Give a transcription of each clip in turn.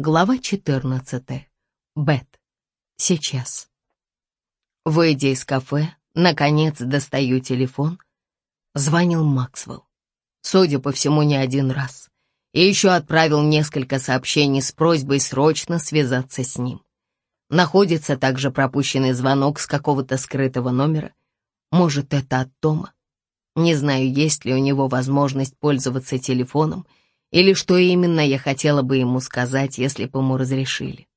Глава 14. Бет. Сейчас. Выйдя из кафе, наконец достаю телефон. Звонил Максвелл. Судя по всему, не один раз. И еще отправил несколько сообщений с просьбой срочно связаться с ним. Находится также пропущенный звонок с какого-то скрытого номера. Может, это от Тома? Не знаю, есть ли у него возможность пользоваться телефоном — или что именно я хотела бы ему сказать, если бы ему разрешили.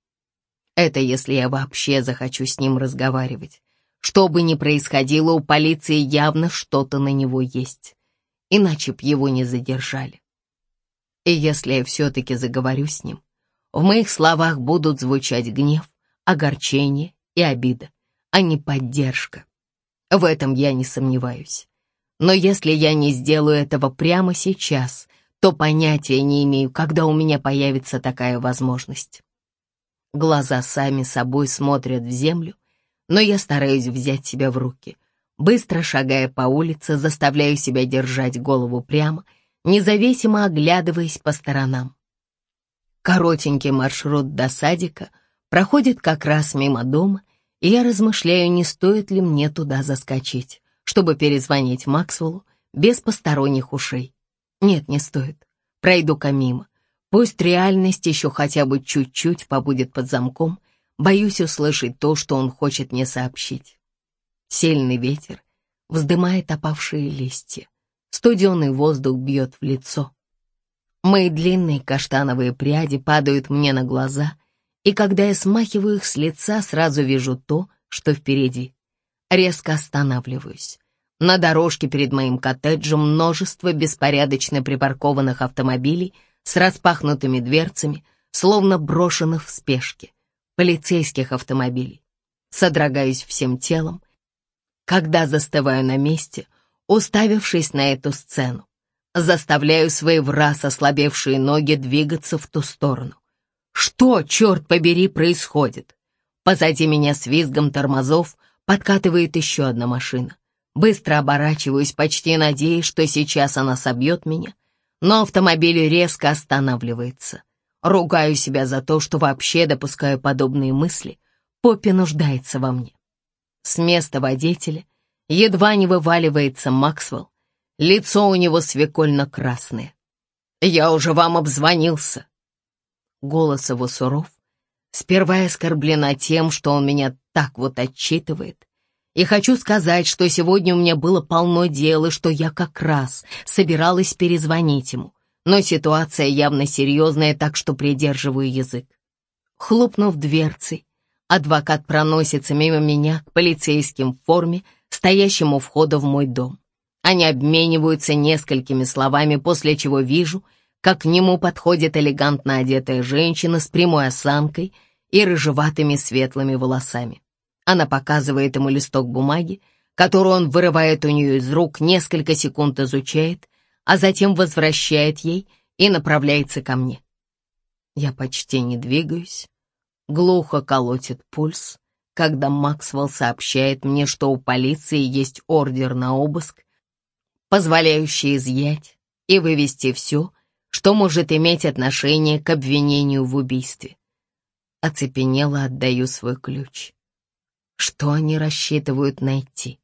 Это если я вообще захочу с ним разговаривать. Что бы ни происходило, у полиции явно что-то на него есть. Иначе б его не задержали. И если я все-таки заговорю с ним, в моих словах будут звучать гнев, огорчение и обида, а не поддержка. В этом я не сомневаюсь. Но если я не сделаю этого прямо сейчас, то понятия не имею, когда у меня появится такая возможность. Глаза сами собой смотрят в землю, но я стараюсь взять себя в руки. Быстро шагая по улице, заставляю себя держать голову прямо, независимо оглядываясь по сторонам. Коротенький маршрут до садика проходит как раз мимо дома, и я размышляю, не стоит ли мне туда заскочить, чтобы перезвонить Максвеллу без посторонних ушей. Нет, не стоит. Пройду-ка мимо. Пусть реальность еще хотя бы чуть-чуть побудет под замком. Боюсь услышать то, что он хочет мне сообщить. Сильный ветер вздымает опавшие листья. Студеный воздух бьет в лицо. Мои длинные каштановые пряди падают мне на глаза, и когда я смахиваю их с лица, сразу вижу то, что впереди. Резко останавливаюсь. На дорожке перед моим коттеджем множество беспорядочно припаркованных автомобилей с распахнутыми дверцами, словно брошенных в спешке, полицейских автомобилей. Содрогаюсь всем телом, когда застываю на месте, уставившись на эту сцену. Заставляю свои враз ослабевшие ноги двигаться в ту сторону. Что, черт побери, происходит? Позади меня с визгом тормозов подкатывает еще одна машина. Быстро оборачиваюсь, почти надеясь, что сейчас она собьет меня, но автомобиль резко останавливается. Ругаю себя за то, что вообще допускаю подобные мысли. Поппи нуждается во мне. С места водителя едва не вываливается Максвелл. Лицо у него свекольно-красное. «Я уже вам обзвонился». Голос его суров. Сперва я оскорблена тем, что он меня так вот отчитывает, и хочу сказать, что сегодня у меня было полно дел, и что я как раз собиралась перезвонить ему. Но ситуация явно серьезная, так что придерживаю язык. Хлопнув дверцей, адвокат проносится мимо меня к полицейским в форме, стоящему входа в мой дом. Они обмениваются несколькими словами, после чего вижу, как к нему подходит элегантно одетая женщина с прямой осанкой и рыжеватыми светлыми волосами. Она показывает ему листок бумаги, который он вырывает у нее из рук, несколько секунд изучает, а затем возвращает ей и направляется ко мне. Я почти не двигаюсь. Глухо колотит пульс, когда Максвелл сообщает мне, что у полиции есть ордер на обыск, позволяющий изъять и вывести все, что может иметь отношение к обвинению в убийстве. Оцепенело отдаю свой ключ. Что они рассчитывают найти?